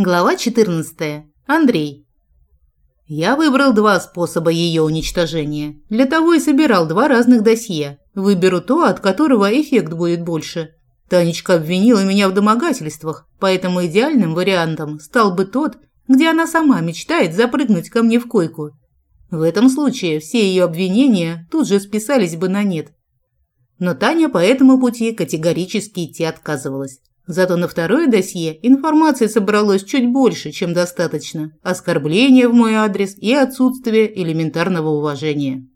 Глава 14. Андрей. Я выбрал два способа ее уничтожения. Для того и собирал два разных досье. Выберу то, от которого эффект будет больше. Танечка обвинила меня в домогательствах, поэтому идеальным вариантом стал бы тот, где она сама мечтает запрыгнуть ко мне в койку. В этом случае все ее обвинения тут же списались бы на нет. Но Таня по этому пути категорически идти отказывалась. Зато на второе досье информации собралось чуть больше, чем достаточно. Оскорбления в мой адрес и отсутствие элементарного уважения.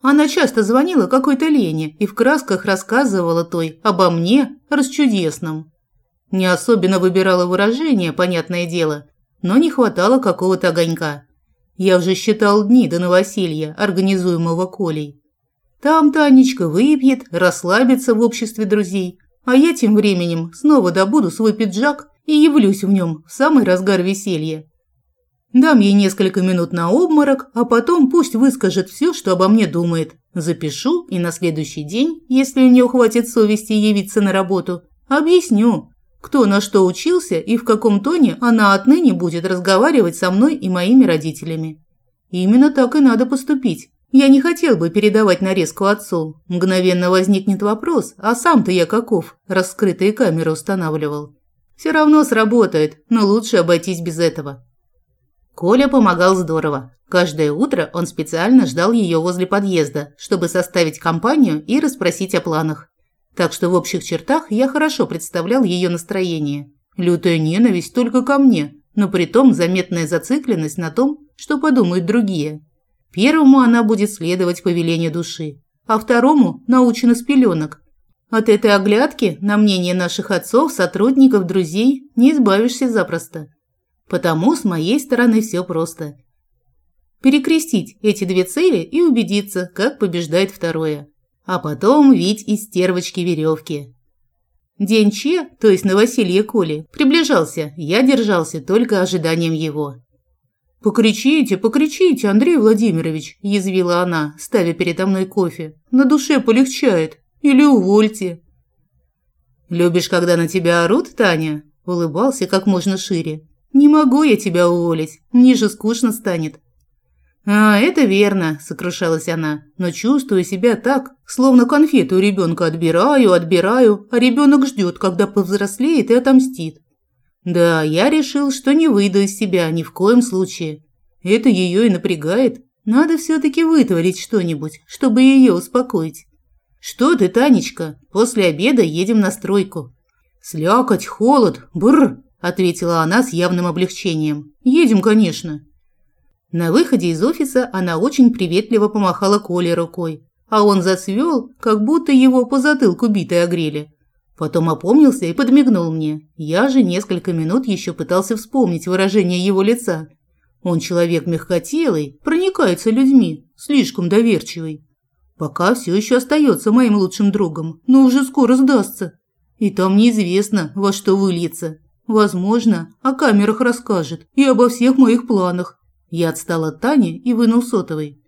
Она часто звонила какой-то Лене и в красках рассказывала той обо мне расчудесном. Не особенно выбирала выражения, понятное дело, но не хватало какого-то огонька. Я уже считал дни до новоселья, организуемого Колей. Там Танечка выпьет, расслабится в обществе друзей – а я тем временем снова добуду свой пиджак и явлюсь в нем в самый разгар веселья. Дам ей несколько минут на обморок, а потом пусть выскажет все, что обо мне думает. Запишу и на следующий день, если у нее хватит совести явиться на работу, объясню, кто на что учился и в каком тоне она отныне будет разговаривать со мной и моими родителями. Именно так и надо поступить. Я не хотел бы передавать нарезку отцу. Мгновенно возникнет вопрос, а сам-то я каков, раскрытые камеры устанавливал. Все равно сработает, но лучше обойтись без этого. Коля помогал здорово. Каждое утро он специально ждал ее возле подъезда, чтобы составить компанию и расспросить о планах. Так что в общих чертах я хорошо представлял ее настроение. Лютая ненависть только ко мне, но при том заметная зацикленность на том, что подумают другие. Первому она будет следовать повелению души, а второму научена с пеленок. От этой оглядки на мнение наших отцов, сотрудников, друзей не избавишься запросто. Потому с моей стороны все просто. Перекрестить эти две цели и убедиться, как побеждает второе. А потом вить из стервочки веревки. День Че, то есть новоселье Коли, приближался, я держался только ожиданием его. «Покричите, покричите, Андрей Владимирович», – язвила она, ставя передо мной кофе. «На душе полегчает. Или увольте». «Любишь, когда на тебя орут, Таня?» – улыбался как можно шире. «Не могу я тебя уволить. Мне же скучно станет». «А, это верно», – сокрушалась она, «но чувствую себя так, словно конфету у ребенка отбираю, отбираю, а ребенок ждет, когда повзрослеет и отомстит. Да, я решил, что не выйду из себя ни в коем случае. Это ее и напрягает. Надо все-таки вытворить что-нибудь, чтобы ее успокоить. Что ты, Танечка, после обеда едем на стройку. Слякоть, холод, бррр, ответила она с явным облегчением. Едем, конечно. На выходе из офиса она очень приветливо помахала Коле рукой, а он зацвел, как будто его по затылку битой огрели. Потом опомнился и подмигнул мне. Я же несколько минут еще пытался вспомнить выражение его лица. Он человек мягкотелый, проникается людьми, слишком доверчивый. Пока все еще остается моим лучшим другом, но уже скоро сдастся. И там неизвестно, во что выльется. Возможно, о камерах расскажет и обо всех моих планах. Я отстал от Тани и вынул сотовый.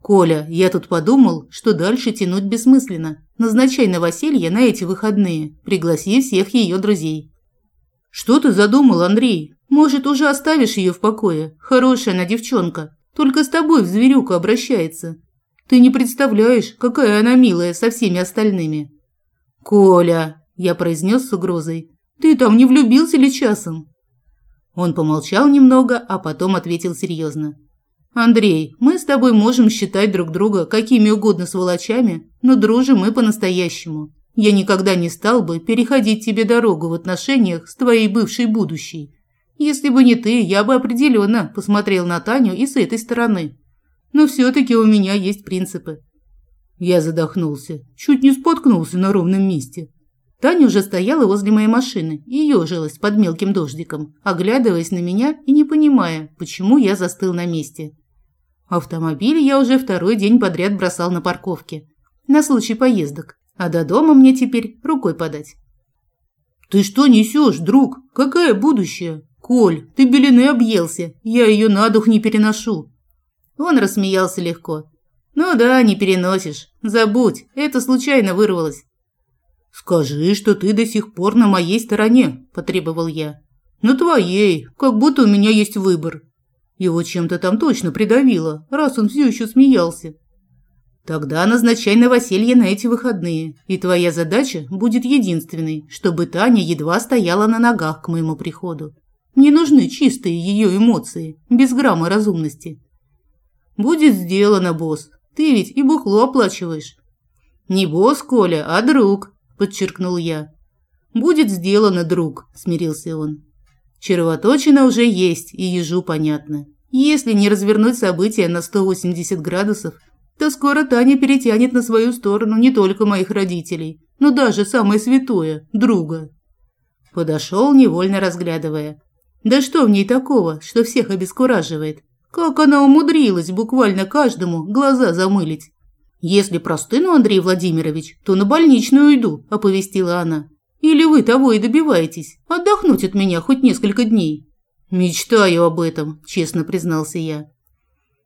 «Коля, я тут подумал, что дальше тянуть бессмысленно. Назначай новоселье на эти выходные. Пригласи всех ее друзей». «Что ты задумал, Андрей? Может, уже оставишь ее в покое? Хорошая она девчонка. Только с тобой в зверюку обращается. Ты не представляешь, какая она милая со всеми остальными». «Коля», – я произнес с угрозой, – «ты там не влюбился ли часом?» Он помолчал немного, а потом ответил серьезно. Андрей, мы с тобой можем считать друг друга какими угодно сволочами, но дружим мы по-настоящему. Я никогда не стал бы переходить тебе дорогу в отношениях с твоей бывшей будущей. Если бы не ты, я бы определенно посмотрел на Таню и с этой стороны. Но все-таки у меня есть принципы. Я задохнулся, чуть не споткнулся на ровном месте. Таня уже стояла возле моей машины и ежилась под мелким дождиком, оглядываясь на меня и не понимая, почему я застыл на месте. Автомобиль я уже второй день подряд бросал на парковке. На случай поездок. А до дома мне теперь рукой подать. «Ты что несешь, друг? Какое будущее? Коль, ты белины объелся. Я ее на дух не переношу». Он рассмеялся легко. «Ну да, не переносишь. Забудь, это случайно вырвалось». «Скажи, что ты до сих пор на моей стороне», – потребовал я. На твоей, как будто у меня есть выбор. Его чем-то там точно придавило, раз он все еще смеялся. Тогда назначай новоселье на эти выходные, и твоя задача будет единственной, чтобы Таня едва стояла на ногах к моему приходу. Мне нужны чистые ее эмоции, без грамма разумности. Будет сделано, босс. Ты ведь и бухло оплачиваешь. Не босс, Коля, а друг, подчеркнул я. Будет сделано, друг, смирился он. Червоточина уже есть, и ежу понятно. Если не развернуть события на 180 градусов, то скоро Таня перетянет на свою сторону не только моих родителей, но даже самое святое – друга. Подошел, невольно разглядывая. Да что в ней такого, что всех обескураживает? Как она умудрилась буквально каждому глаза замылить? «Если простыну, Андрей Владимирович, то на больничную уйду», – оповестила она. «Или вы того и добиваетесь? Отдохнуть от меня хоть несколько дней?» «Мечтаю об этом», – честно признался я.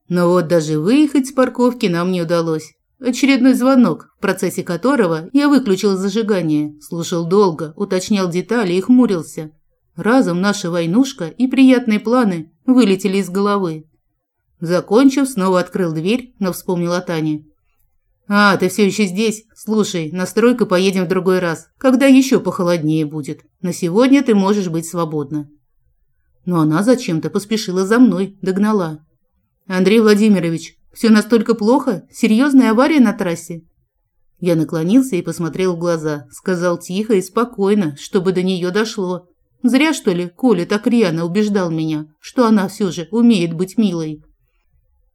Но вот даже выехать с парковки нам не удалось. Очередной звонок, в процессе которого я выключил зажигание, слушал долго, уточнял детали и хмурился. Разом наша войнушка и приятные планы вылетели из головы. Закончив, снова открыл дверь, но вспомнил о Тане. «А, ты все еще здесь? Слушай, на стройку поедем в другой раз, когда еще похолоднее будет. На сегодня ты можешь быть свободна». Но она зачем-то поспешила за мной, догнала. «Андрей Владимирович, все настолько плохо? Серьезная авария на трассе?» Я наклонился и посмотрел в глаза, сказал тихо и спокойно, чтобы до нее дошло. Зря, что ли, Коля так рьяно убеждал меня, что она все же умеет быть милой.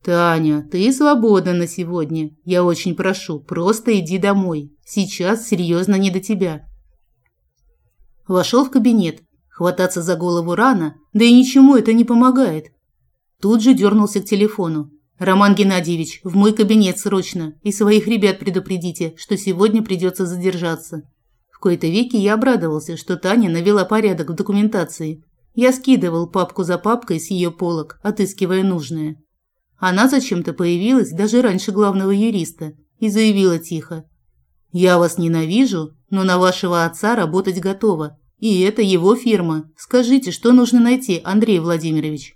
«Таня, ты свободна на сегодня. Я очень прошу, просто иди домой. Сейчас серьезно не до тебя». Вошел в кабинет. Хвататься за голову рано, да и ничему это не помогает. Тут же дернулся к телефону. «Роман Геннадьевич, в мой кабинет срочно, и своих ребят предупредите, что сегодня придется задержаться». В кои-то веки я обрадовался, что Таня навела порядок в документации. Я скидывал папку за папкой с ее полок, отыскивая нужное. Она зачем-то появилась даже раньше главного юриста и заявила тихо. «Я вас ненавижу, но на вашего отца работать готова. И это его фирма. Скажите, что нужно найти, Андрей Владимирович?»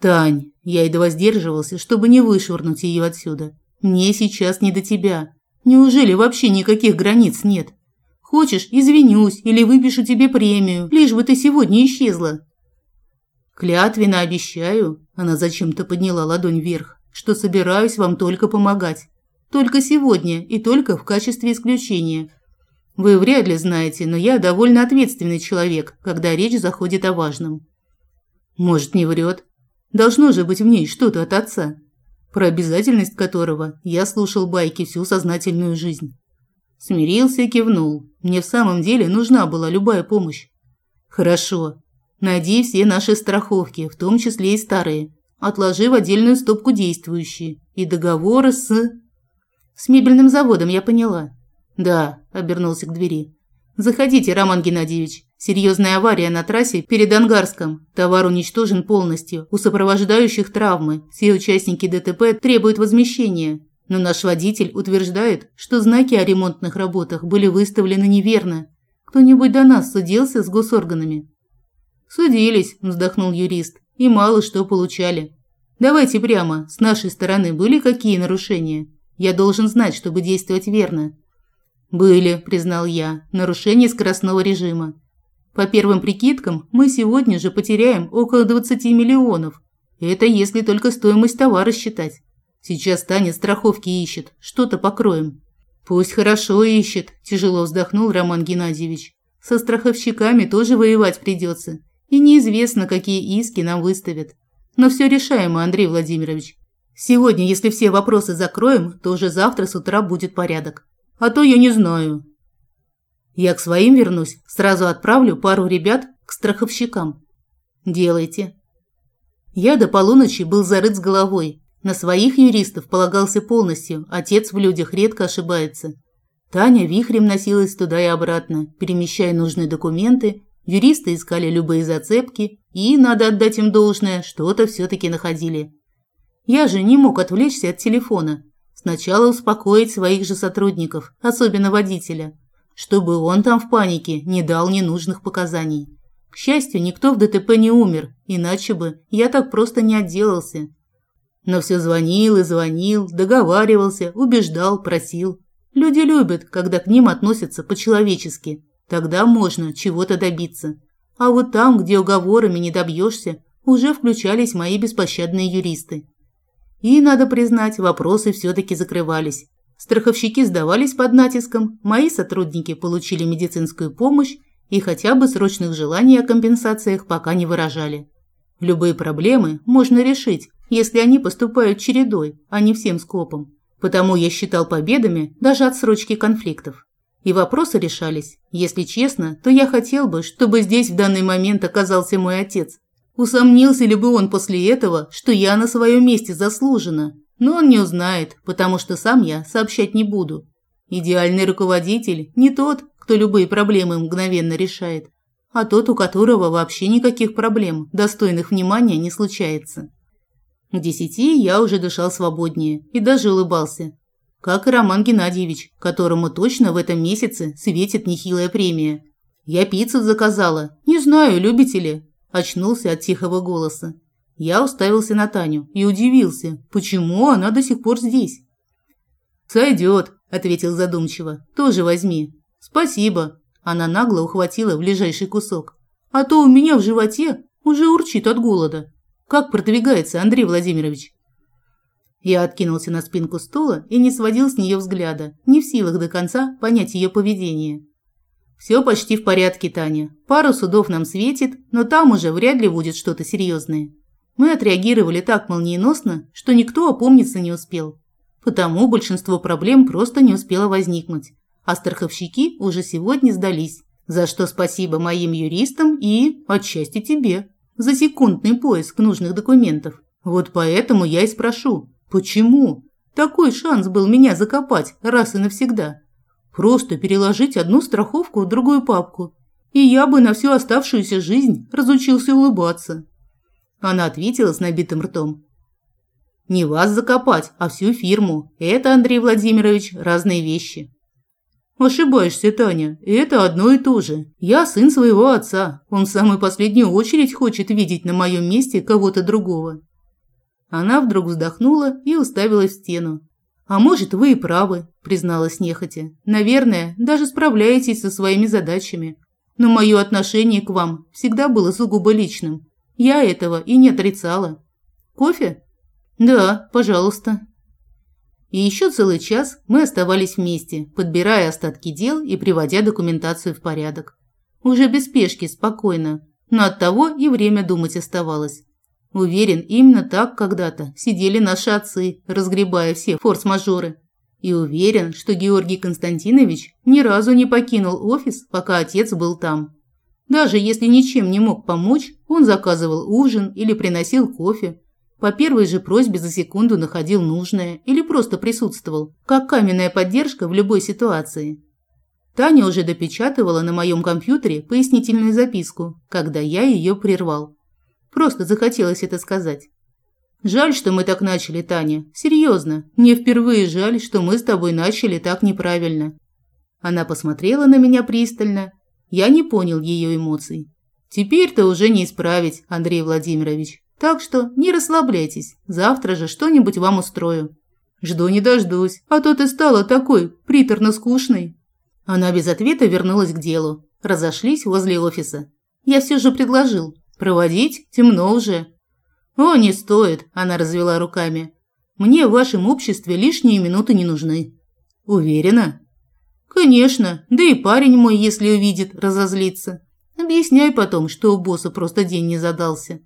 «Тань, я едва сдерживался, чтобы не вышвырнуть ее отсюда. Мне сейчас не до тебя. Неужели вообще никаких границ нет? Хочешь, извинюсь или выпишу тебе премию, лишь бы ты сегодня исчезла». «Клятвенно обещаю», – она зачем-то подняла ладонь вверх, – «что собираюсь вам только помогать. Только сегодня и только в качестве исключения. Вы вряд ли знаете, но я довольно ответственный человек, когда речь заходит о важном». «Может, не врет?» Должно же быть в ней что-то от отца, про обязательность которого я слушал байки всю сознательную жизнь. Смирился и кивнул. Мне в самом деле нужна была любая помощь. Хорошо. Найди все наши страховки, в том числе и старые. Отложи в отдельную стопку действующие. И договоры с... С мебельным заводом, я поняла. Да, обернулся к двери. Заходите, Роман Геннадьевич. Серьезная авария на трассе перед Ангарском. Товар уничтожен полностью. У сопровождающих травмы. Все участники ДТП требуют возмещения. Но наш водитель утверждает, что знаки о ремонтных работах были выставлены неверно. Кто-нибудь до нас судился с госорганами? Судились, вздохнул юрист. И мало что получали. Давайте прямо, с нашей стороны были какие нарушения? Я должен знать, чтобы действовать верно. Были, признал я, нарушения скоростного режима. По первым прикидкам, мы сегодня же потеряем около 20 миллионов. Это если только стоимость товара считать. Сейчас Таня страховки ищет, что-то покроем. Пусть хорошо ищет, тяжело вздохнул Роман Геннадьевич. Со страховщиками тоже воевать придется. И неизвестно, какие иски нам выставят. Но все решаемо, Андрей Владимирович. Сегодня, если все вопросы закроем, то уже завтра с утра будет порядок. А то я не знаю. Я к своим вернусь, сразу отправлю пару ребят к страховщикам. Делайте. Я до полуночи был зарыт с головой. На своих юристов полагался полностью, отец в людях редко ошибается. Таня вихрем носилась туда и обратно, перемещая нужные документы, юристы искали любые зацепки и, надо отдать им должное, что-то все-таки находили. Я же не мог отвлечься от телефона. Сначала успокоить своих же сотрудников, особенно водителя – чтобы он там в панике не дал ненужных показаний. К счастью, никто в ДТП не умер, иначе бы я так просто не отделался. Но все звонил и звонил, договаривался, убеждал, просил. Люди любят, когда к ним относятся по-человечески. Тогда можно чего-то добиться. А вот там, где уговорами не добьешься, уже включались мои беспощадные юристы. И, надо признать, вопросы все-таки закрывались. Страховщики сдавались под натиском, мои сотрудники получили медицинскую помощь и хотя бы срочных желаний о компенсациях пока не выражали. Любые проблемы можно решить, если они поступают чередой, а не всем скопом. Потому я считал победами даже отсрочки конфликтов. И вопросы решались. Если честно, то я хотел бы, чтобы здесь в данный момент оказался мой отец. Усомнился ли бы он после этого, что я на своем месте заслужена? Но он не узнает, потому что сам я сообщать не буду. Идеальный руководитель не тот, кто любые проблемы мгновенно решает, а тот, у которого вообще никаких проблем, достойных внимания, не случается. К десяти я уже дышал свободнее и даже улыбался. Как и Роман Геннадьевич, которому точно в этом месяце светит нехилая премия. Я пиццу заказала. Не знаю, любите ли. Очнулся от тихого голоса. Я уставился на Таню и удивился, почему она до сих пор здесь. «Сойдет», – ответил задумчиво. «Тоже возьми». «Спасибо». Она нагло ухватила ближайший кусок. «А то у меня в животе уже урчит от голода. Как продвигается Андрей Владимирович?» Я откинулся на спинку стула и не сводил с нее взгляда, не в силах до конца понять ее поведение. «Все почти в порядке, Таня. Пару судов нам светит, но там уже вряд ли будет что-то серьезное. Мы отреагировали так молниеносно, что никто опомниться не успел. Потому большинство проблем просто не успело возникнуть а страховщики уже сегодня сдались. За что спасибо моим юристам и, отчасти, тебе. За секундный поиск нужных документов. Вот поэтому я и спрошу, почему? Такой шанс был меня закопать раз и навсегда. Просто переложить одну страховку в другую папку. И я бы на всю оставшуюся жизнь разучился улыбаться. Она ответила с набитым ртом. Не вас закопать, а всю фирму. Это, Андрей Владимирович, разные вещи. Ошибаешься, Таня. Это одно и то же. Я сын своего отца. Он в самую последнюю очередь хочет видеть на моем месте кого-то другого. Она вдруг вздохнула и уставилась в стену. А может, вы и правы, призналась нехотя. Наверное, даже справляетесь со своими задачами. Но мое отношение к вам всегда было сугубо личным. Я этого и не отрицала. Кофе? Да, пожалуйста. И еще целый час мы оставались вместе, подбирая остатки дел и приводя документацию в порядок. Уже без спешки, спокойно, но оттого и время думать оставалось. Уверен, именно так когда-то сидели наши отцы, разгребая все форс-мажоры. И уверен, что Георгий Константинович ни разу не покинул офис, пока отец был там. Даже если ничем не мог помочь, он заказывал ужин или приносил кофе, по первой же просьбе за секунду находил нужное или просто присутствовал, как каменная поддержка в любой ситуации. Таня уже допечатывала на моем компьютере пояснительную записку, когда я ее прервал. Просто захотелось это сказать. Жаль, что мы так начали, Таня. Серьезно, мне впервые жаль, что мы с тобой начали так неправильно. Она посмотрела на меня пристально. Я не понял ее эмоций. Теперь-то уже не исправить, Андрей Владимирович. Так что не расслабляйтесь, завтра же что-нибудь вам устрою. Жду не дождусь, а то ты стала такой приторно-скучной. Она без ответа вернулась к делу. Разошлись возле офиса. Я все же предложил. Проводить? Темно уже. О, не стоит, она развела руками. Мне в вашем обществе лишние минуты не нужны. Уверена? Конечно, да и парень мой, если увидит, разозлится. Объясняй потом, что у босса просто день не задался.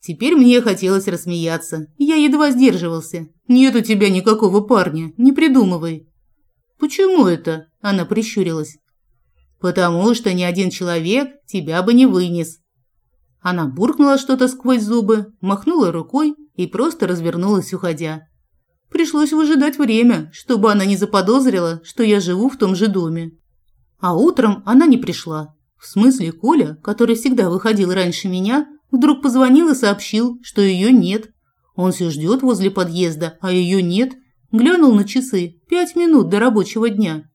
Теперь мне хотелось рассмеяться. Я едва сдерживался. Нет у тебя никакого парня, не придумывай. Почему это? Она прищурилась. Потому что ни один человек тебя бы не вынес. Она буркнула что-то сквозь зубы, махнула рукой и просто развернулась, уходя. Пришлось выжидать время, чтобы она не заподозрила, что я живу в том же доме. А утром она не пришла. В смысле, Коля, который всегда выходил раньше меня, Вдруг позвонил и сообщил, что ее нет. Он все ждет возле подъезда, а ее нет. Глянул на часы. Пять минут до рабочего дня.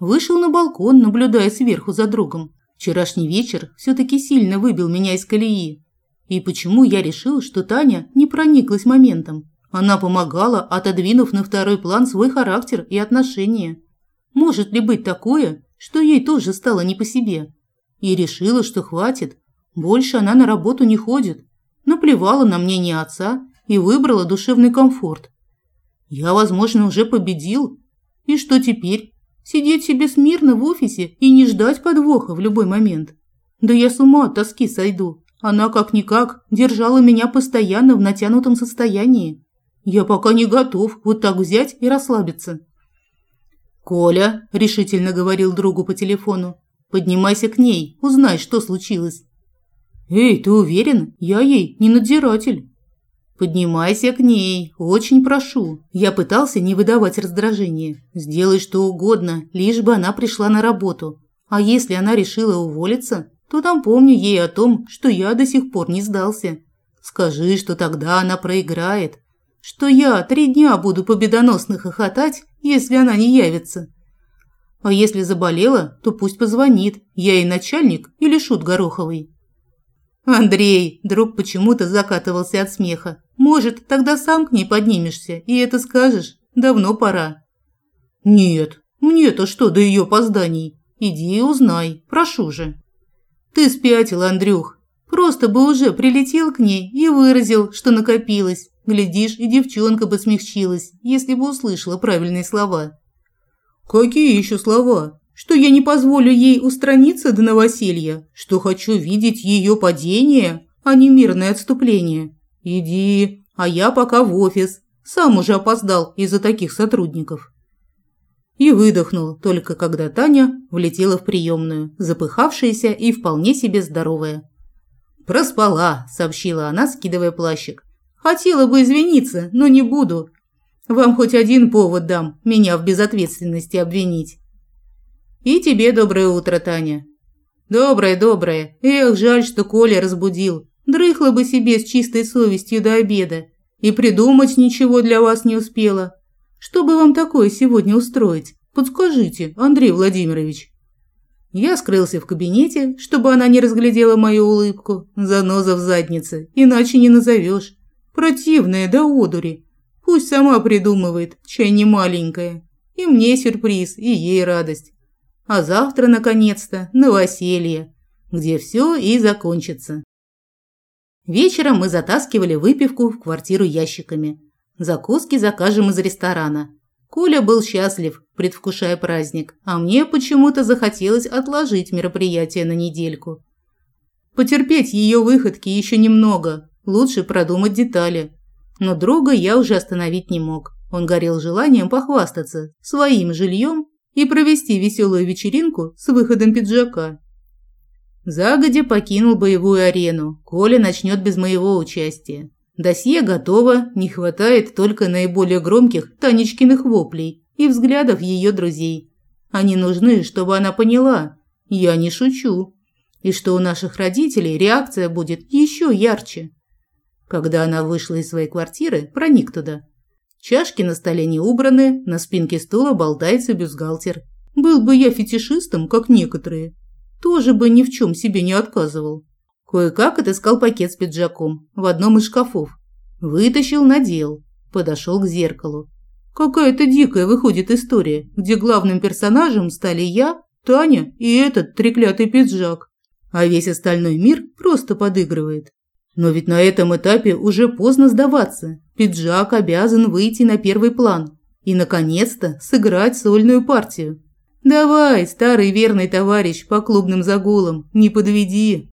Вышел на балкон, наблюдая сверху за другом. Вчерашний вечер все-таки сильно выбил меня из колеи. И почему я решил, что Таня не прониклась моментом? Она помогала, отодвинув на второй план свой характер и отношения. Может ли быть такое, что ей тоже стало не по себе? И решила, что хватит, больше она на работу не ходит. Наплевала на мнение отца и выбрала душевный комфорт. Я, возможно, уже победил. И что теперь? Сидеть себе смирно в офисе и не ждать подвоха в любой момент? Да я с ума от тоски сойду. Она как-никак держала меня постоянно в натянутом состоянии. Я пока не готов вот так взять и расслабиться. «Коля», – решительно говорил другу по телефону, – «поднимайся к ней, узнай, что случилось». «Эй, ты уверен? Я ей не надзиратель». «Поднимайся к ней, очень прошу». Я пытался не выдавать раздражения. «Сделай что угодно, лишь бы она пришла на работу. А если она решила уволиться, то напомню ей о том, что я до сих пор не сдался. Скажи, что тогда она проиграет, что я три дня буду победоносно хохотать, если она не явится. А если заболела, то пусть позвонит, я ей начальник или шут Гороховый. Андрей, друг почему-то закатывался от смеха. Может, тогда сам к ней поднимешься и это скажешь? Давно пора. Нет, мне-то что до ее опозданий? Иди и узнай, прошу же. Ты спятил, Андрюх. Просто бы уже прилетел к ней и выразил, что накопилось. Глядишь, и девчонка бы смягчилась, если бы услышала правильные слова. Какие еще слова? Что я не позволю ей устраниться до новоселья, что хочу видеть ее падение, а не мирное отступление. Иди, а я пока в офис. Сам уже опоздал из-за таких сотрудников. И выдохнул, только когда Таня влетела в приемную, запыхавшаяся и вполне себе здоровая. «Проспала», – сообщила она, скидывая плащик. Хотела бы извиниться, но не буду. Вам хоть один повод дам меня в безответственности обвинить. И тебе доброе утро, Таня. Доброе, доброе. Эх, жаль, что Коля разбудил. Дрыхла бы себе с чистой совестью до обеда. И придумать ничего для вас не успела. Что бы вам такое сегодня устроить? Подскажите, Андрей Владимирович. Я скрылся в кабинете, чтобы она не разглядела мою улыбку. Заноза в заднице, иначе не назовешь. Противная до одури. Пусть сама придумывает, чай не маленькая. И мне сюрприз, и ей радость. А завтра, наконец-то, новоселье, где все и закончится. Вечером мы затаскивали выпивку в квартиру ящиками. Закуски закажем из ресторана. Коля был счастлив, предвкушая праздник, а мне почему-то захотелось отложить мероприятие на недельку. Потерпеть ее выходки еще немного, Лучше продумать детали. Но друга я уже остановить не мог. Он горел желанием похвастаться своим жильем и провести веселую вечеринку с выходом пиджака. Загодя покинул боевую арену. Коля начнет без моего участия. Досье готово, не хватает только наиболее громких Танечкиных воплей и взглядов ее друзей. Они нужны, чтобы она поняла, я не шучу, и что у наших родителей реакция будет еще ярче. Когда она вышла из своей квартиры, проник туда. Чашки на столе не убраны, на спинке стула болтается бюстгальтер. Был бы я фетишистом, как некоторые, тоже бы ни в чем себе не отказывал. Кое-как отыскал пакет с пиджаком в одном из шкафов. Вытащил, надел. Подошел к зеркалу. Какая-то дикая выходит история, где главным персонажем стали я, Таня и этот треклятый пиджак. А весь остальной мир просто подыгрывает. Но ведь на этом этапе уже поздно сдаваться. Пиджак обязан выйти на первый план и, наконец-то, сыграть сольную партию. Давай, старый верный товарищ по клубным загулам, не подведи.